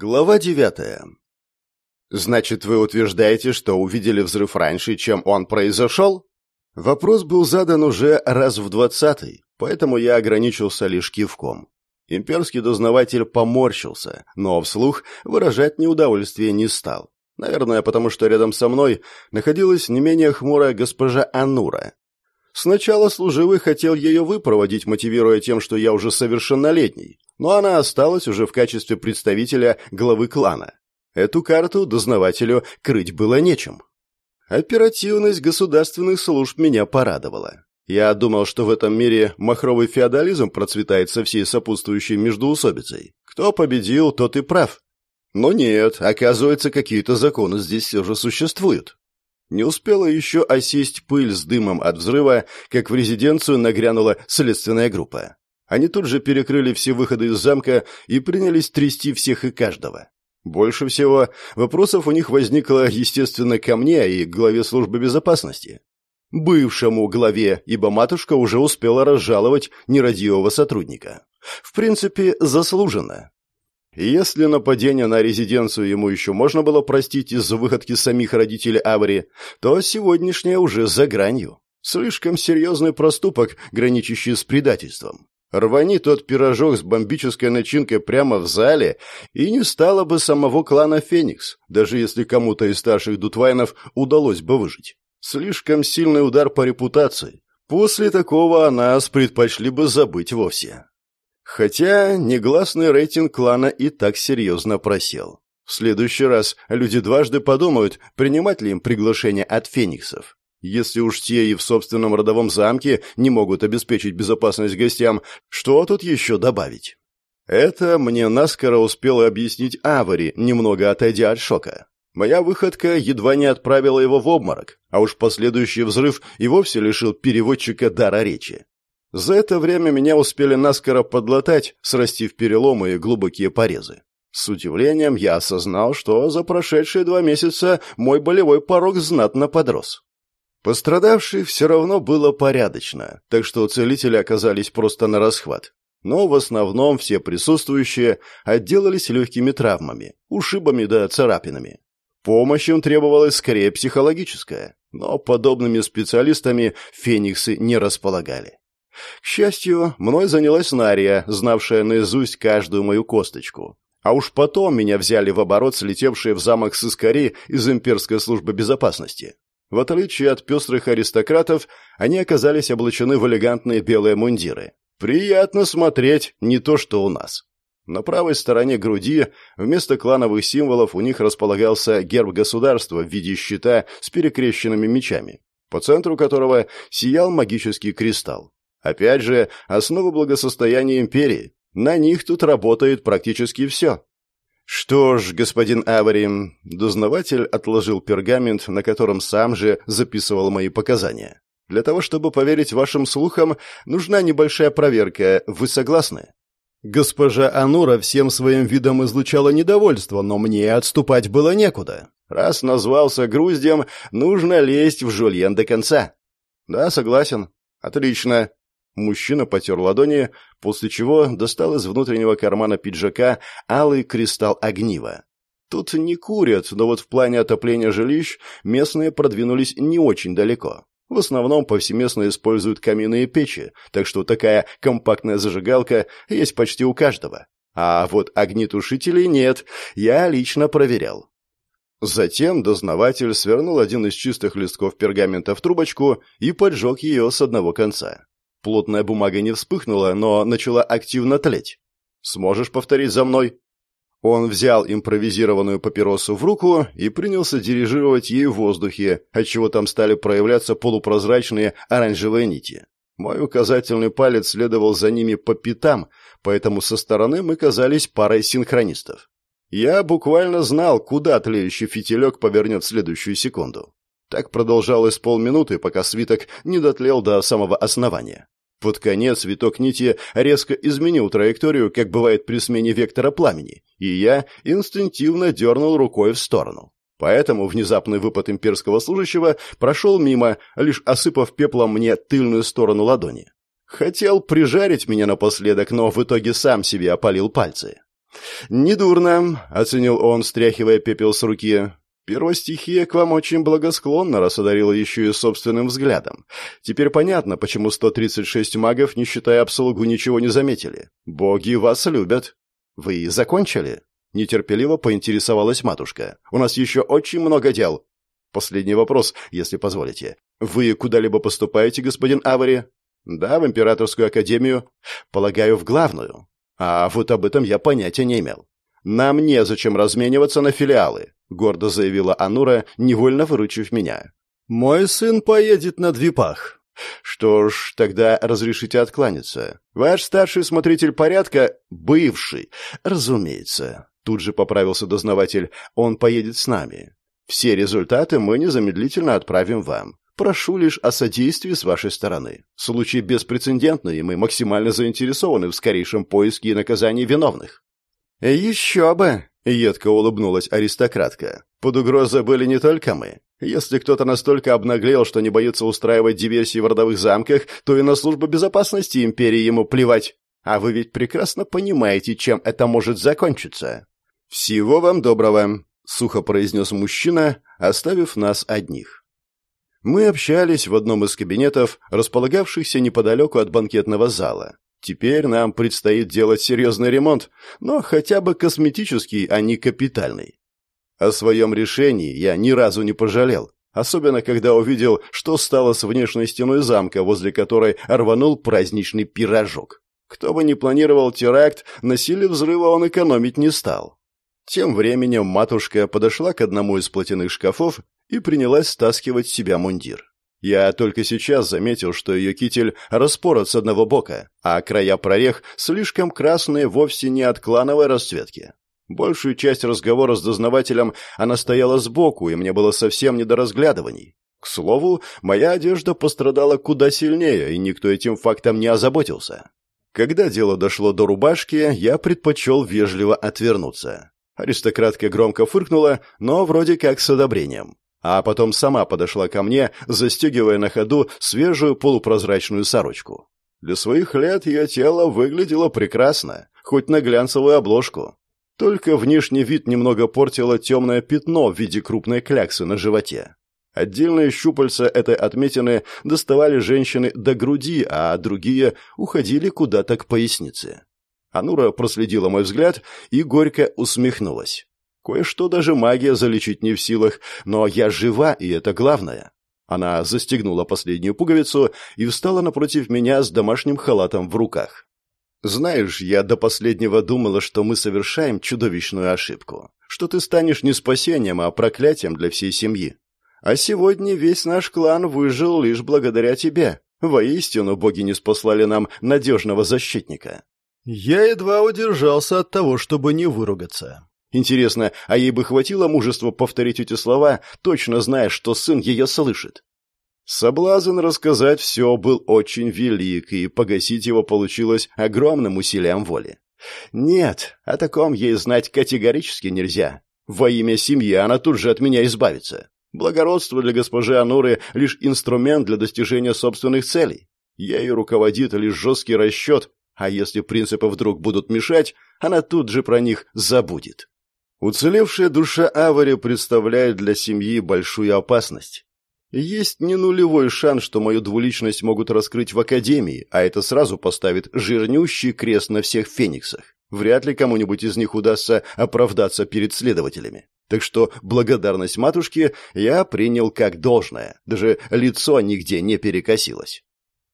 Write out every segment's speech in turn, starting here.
Глава девятая. «Значит, вы утверждаете, что увидели взрыв раньше, чем он произошел?» Вопрос был задан уже раз в двадцатый, поэтому я ограничился лишь кивком. Имперский дознаватель поморщился, но вслух выражать неудовольствие не стал. Наверное, потому что рядом со мной находилась не менее хмурая госпожа Анура. Сначала служивый хотел ее выпроводить, мотивируя тем, что я уже совершеннолетний, но она осталась уже в качестве представителя главы клана. Эту карту дознавателю крыть было нечем. Оперативность государственных служб меня порадовала. Я думал, что в этом мире махровый феодализм процветает со всей сопутствующей междоусобицей. Кто победил, тот и прав. Но нет, оказывается, какие-то законы здесь все же существуют. Не успела еще осесть пыль с дымом от взрыва, как в резиденцию нагрянула следственная группа. Они тут же перекрыли все выходы из замка и принялись трясти всех и каждого. Больше всего вопросов у них возникло, естественно, ко мне и к главе службы безопасности. Бывшему главе, ибо матушка уже успела разжаловать нерадивого сотрудника. В принципе, заслуженно. Если нападение на резиденцию ему еще можно было простить из-за выходки самих родителей Авари, то сегодняшнее уже за гранью. Слишком серьезный проступок, граничащий с предательством. Рвани тот пирожок с бомбической начинкой прямо в зале, и не стало бы самого клана Феникс, даже если кому-то из старших дутвайнов удалось бы выжить. Слишком сильный удар по репутации. После такого о нас предпочли бы забыть вовсе. Хотя негласный рейтинг клана и так серьезно просел. В следующий раз люди дважды подумают, принимать ли им приглашение от фениксов. Если уж те и в собственном родовом замке не могут обеспечить безопасность гостям, что тут еще добавить? Это мне наскоро успел объяснить Авари, немного отойдя от шока. Моя выходка едва не отправила его в обморок, а уж последующий взрыв и вовсе лишил переводчика дара речи. За это время меня успели наскоро подлатать, срастив переломы и глубокие порезы. С удивлением я осознал, что за прошедшие два месяца мой болевой порог знатно подрос. Пострадавших все равно было порядочно, так что целители оказались просто на расхват. Но в основном все присутствующие отделались легкими травмами, ушибами да царапинами. Помощь им требовалась скорее психологическая, но подобными специалистами фениксы не располагали. К счастью, мной занялась Нария, знавшая наизусть каждую мою косточку. А уж потом меня взяли в оборот слетевшие в замок сыскари из имперской службы безопасности. В отличие от пестрых аристократов, они оказались облачены в элегантные белые мундиры. Приятно смотреть, не то что у нас. На правой стороне груди вместо клановых символов у них располагался герб государства в виде щита с перекрещенными мечами, по центру которого сиял магический кристалл. Опять же, основа благосостояния империи. На них тут работает практически все. «Что ж, господин Авари...» Дознаватель отложил пергамент, на котором сам же записывал мои показания. «Для того, чтобы поверить вашим слухам, нужна небольшая проверка. Вы согласны?» Госпожа Анура всем своим видом излучала недовольство, но мне отступать было некуда. Раз назвался груздем, нужно лезть в жульен до конца. «Да, согласен». «Отлично. Мужчина потер ладони, после чего достал из внутреннего кармана пиджака алый кристалл огнива. Тут не курят, но вот в плане отопления жилищ местные продвинулись не очень далеко. В основном повсеместно используют каменные печи, так что такая компактная зажигалка есть почти у каждого. А вот огнетушителей нет, я лично проверял. Затем дознаватель свернул один из чистых листков пергамента в трубочку и поджег ее с одного конца. Плотная бумага не вспыхнула, но начала активно тлеть. «Сможешь повторить за мной?» Он взял импровизированную папиросу в руку и принялся дирижировать ей в воздухе, отчего там стали проявляться полупрозрачные оранжевые нити. Мой указательный палец следовал за ними по пятам, поэтому со стороны мы казались парой синхронистов. Я буквально знал, куда тлеющий фитилек повернет в следующую секунду. Так продолжалось полминуты, пока свиток не дотлел до самого основания. Под конец виток нити резко изменил траекторию, как бывает при смене вектора пламени, и я инстинктивно дернул рукой в сторону. Поэтому внезапный выпад имперского служащего прошел мимо, лишь осыпав пеплом мне тыльную сторону ладони. Хотел прижарить меня напоследок, но в итоге сам себе опалил пальцы. «Недурно», — оценил он, стряхивая пепел с руки. «Первостихия к вам очень благосклонно, раз одарила еще и собственным взглядом. Теперь понятно, почему 136 магов, не считая обслугу, ничего не заметили. Боги вас любят». «Вы закончили?» — нетерпеливо поинтересовалась матушка. «У нас еще очень много дел». «Последний вопрос, если позволите. Вы куда-либо поступаете, господин Авари?» «Да, в Императорскую Академию. Полагаю, в главную. А вот об этом я понятия не имел. Нам незачем размениваться на филиалы, гордо заявила Анура, невольно выручив меня. Мой сын поедет на Двипах. Что ж, тогда разрешите откланяться. Ваш старший смотритель порядка бывший, разумеется. Тут же поправился дознаватель. Он поедет с нами. Все результаты мы незамедлительно отправим вам. Прошу лишь о содействии с вашей стороны. Случай беспрецедентный, и мы максимально заинтересованы в скорейшем поиске и наказании виновных». «Еще бы!» — едко улыбнулась аристократка. «Под угрозой были не только мы. Если кто-то настолько обнаглел, что не боится устраивать диверсии в родовых замках, то и на службу безопасности империи ему плевать. А вы ведь прекрасно понимаете, чем это может закончиться». «Всего вам доброго», — сухо произнес мужчина, оставив нас одних. Мы общались в одном из кабинетов, располагавшихся неподалеку от банкетного зала. Теперь нам предстоит делать серьезный ремонт, но хотя бы косметический, а не капитальный. О своем решении я ни разу не пожалел, особенно когда увидел, что стало с внешней стеной замка, возле которой рванул праздничный пирожок. Кто бы ни планировал теракт, на силе взрыва он экономить не стал. Тем временем матушка подошла к одному из платяных шкафов и принялась стаскивать с себя мундир. Я только сейчас заметил, что ее китель распорот с одного бока, а края прорех слишком красные вовсе не от клановой расцветки. Большую часть разговора с дознавателем она стояла сбоку, и мне было совсем не до разглядываний. К слову, моя одежда пострадала куда сильнее, и никто этим фактом не озаботился. Когда дело дошло до рубашки, я предпочел вежливо отвернуться. Аристократка громко фыркнула, но вроде как с одобрением а потом сама подошла ко мне, застегивая на ходу свежую полупрозрачную сорочку. Для своих лет ее тело выглядело прекрасно, хоть на глянцевую обложку. Только внешний вид немного портило темное пятно в виде крупной кляксы на животе. Отдельные щупальца этой отметины доставали женщины до груди, а другие уходили куда-то к пояснице. Анура проследила мой взгляд и горько усмехнулась. Кое-что даже магия залечить не в силах, но я жива, и это главное. Она застегнула последнюю пуговицу и встала напротив меня с домашним халатом в руках. «Знаешь, я до последнего думала, что мы совершаем чудовищную ошибку, что ты станешь не спасением, а проклятием для всей семьи. А сегодня весь наш клан выжил лишь благодаря тебе. Воистину, боги не спаслали нам надежного защитника». Я едва удержался от того, чтобы не выругаться. Интересно, а ей бы хватило мужества повторить эти слова, точно зная, что сын ее слышит? Соблазн рассказать все был очень велик, и погасить его получилось огромным усилием воли. Нет, о таком ей знать категорически нельзя. Во имя семьи она тут же от меня избавится. Благородство для госпожи Ануры — лишь инструмент для достижения собственных целей. Ею руководит лишь жесткий расчет, а если принципы вдруг будут мешать, она тут же про них забудет. Уцелевшая душа Авари представляет для семьи большую опасность. Есть не нулевой шанс, что мою двуличность могут раскрыть в Академии, а это сразу поставит жирнющий крест на всех фениксах. Вряд ли кому-нибудь из них удастся оправдаться перед следователями. Так что благодарность матушке я принял как должное, даже лицо нигде не перекосилось.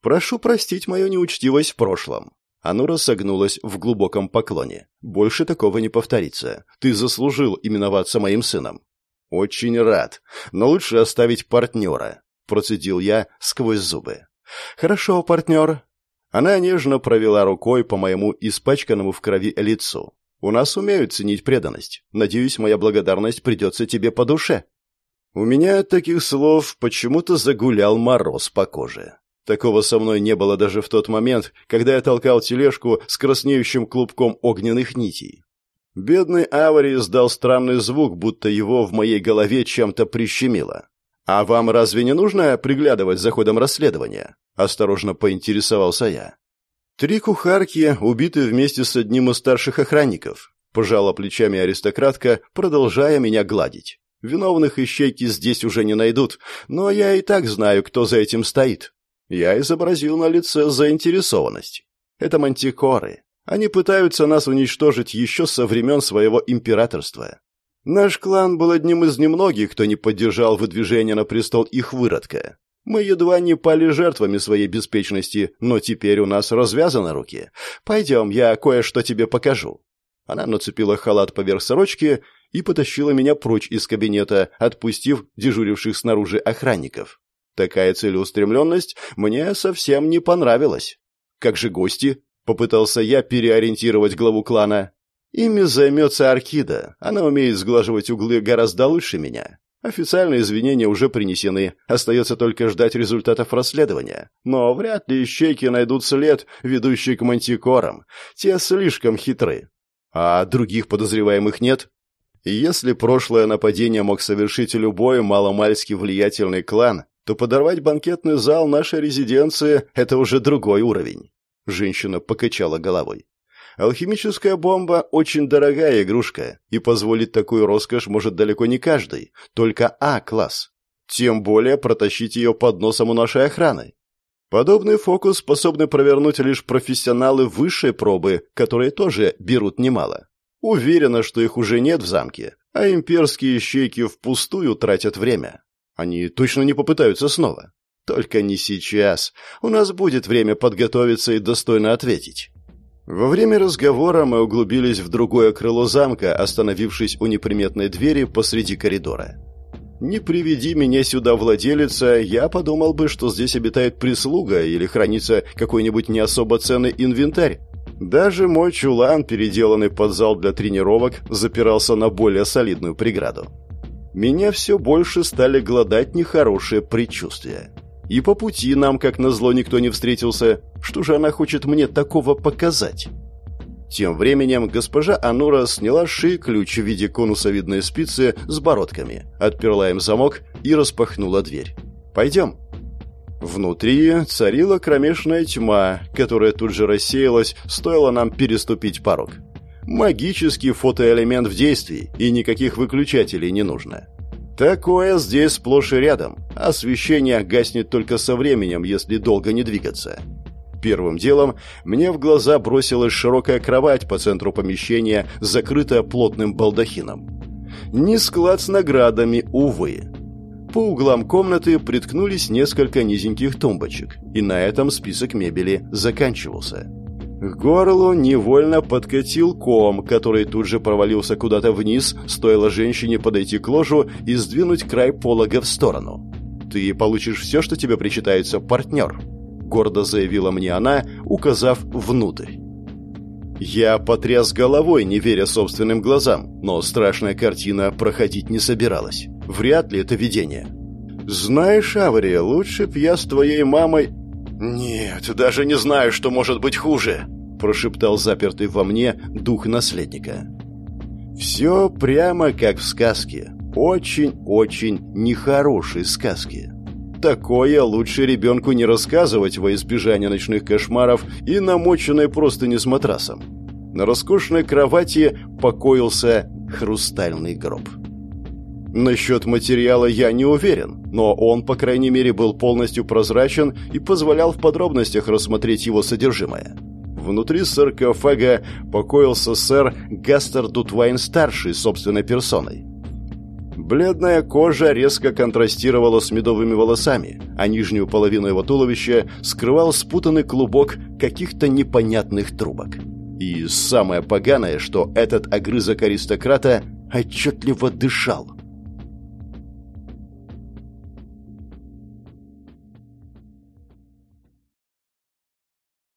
Прошу простить мою неучтивость в прошлом. Анура согнулась в глубоком поклоне. «Больше такого не повторится. Ты заслужил именоваться моим сыном». «Очень рад. Но лучше оставить партнера», — процедил я сквозь зубы. «Хорошо, партнер». Она нежно провела рукой по моему испачканному в крови лицу. «У нас умеют ценить преданность. Надеюсь, моя благодарность придется тебе по душе». У меня от таких слов почему-то загулял мороз по коже. Такого со мной не было даже в тот момент, когда я толкал тележку с краснеющим клубком огненных нитей. Бедный Авари издал странный звук, будто его в моей голове чем-то прищемило. «А вам разве не нужно приглядывать за ходом расследования?» – осторожно поинтересовался я. Три кухарки убиты вместе с одним из старших охранников. Пожала плечами аристократка, продолжая меня гладить. Виновных ищейки здесь уже не найдут, но я и так знаю, кто за этим стоит. Я изобразил на лице заинтересованность. Это мантикоры. Они пытаются нас уничтожить еще со времен своего императорства. Наш клан был одним из немногих, кто не поддержал выдвижение на престол их выродка. Мы едва не пали жертвами своей беспечности, но теперь у нас развязаны руки. Пойдем, я кое-что тебе покажу». Она нацепила халат поверх сорочки и потащила меня прочь из кабинета, отпустив дежуривших снаружи охранников. Такая целеустремленность мне совсем не понравилась. «Как же гости?» — попытался я переориентировать главу клана. «Ими займется Аркида. Она умеет сглаживать углы гораздо лучше меня. Официальные извинения уже принесены, остается только ждать результатов расследования. Но вряд ли ищейки найдут след, ведущий к мантикорам. Те слишком хитры. А других подозреваемых нет? Если прошлое нападение мог совершить любой маломальски влиятельный клан, то подорвать банкетный зал нашей резиденции – это уже другой уровень. Женщина покачала головой. Алхимическая бомба – очень дорогая игрушка, и позволить такую роскошь может далеко не каждый, только А-класс. Тем более протащить ее под носом у нашей охраны. Подобный фокус способны провернуть лишь профессионалы высшей пробы, которые тоже берут немало. Уверена, что их уже нет в замке, а имперские щейки впустую тратят время. Они точно не попытаются снова. Только не сейчас. У нас будет время подготовиться и достойно ответить. Во время разговора мы углубились в другое крыло замка, остановившись у неприметной двери посреди коридора. Не приведи меня сюда владелица, я подумал бы, что здесь обитает прислуга или хранится какой-нибудь не особо ценный инвентарь. Даже мой чулан, переделанный под зал для тренировок, запирался на более солидную преграду. Меня все больше стали гладать нехорошие предчувствия. И по пути нам, как назло, никто не встретился. Что же она хочет мне такого показать? Тем временем госпожа Анура сняла с ключ в виде конусовидной спицы с бородками, отперла им замок и распахнула дверь. «Пойдем». Внутри царила кромешная тьма, которая тут же рассеялась, стоило нам переступить порог. Магический фотоэлемент в действии, и никаких выключателей не нужно. Такое здесь сплошь и рядом. Освещение гаснет только со временем, если долго не двигаться. Первым делом мне в глаза бросилась широкая кровать по центру помещения, закрытая плотным балдахином. Не склад с наградами, увы. По углам комнаты приткнулись несколько низеньких тумбочек, и на этом список мебели заканчивался. К горлу невольно подкатил ком, который тут же провалился куда-то вниз, стоило женщине подойти к ложу и сдвинуть край полога в сторону. «Ты получишь все, что тебе причитается, партнер», — гордо заявила мне она, указав внутрь. Я потряс головой, не веря собственным глазам, но страшная картина проходить не собиралась. Вряд ли это видение. «Знаешь, Авария, лучше б я с твоей мамой...» «Нет, даже не знаю, что может быть хуже», – прошептал запертый во мне дух наследника. «Все прямо как в сказке. Очень-очень нехорошей сказке. Такое лучше ребенку не рассказывать во избежание ночных кошмаров и намоченной простыни с матрасом. На роскошной кровати покоился хрустальный гроб». Насчет материала я не уверен, но он, по крайней мере, был полностью прозрачен и позволял в подробностях рассмотреть его содержимое. Внутри саркофага покоился сэр Гастер Дутвайн-старший собственной персоной. Бледная кожа резко контрастировала с медовыми волосами, а нижнюю половину его туловища скрывал спутанный клубок каких-то непонятных трубок. И самое поганое, что этот огрызок аристократа отчетливо дышал –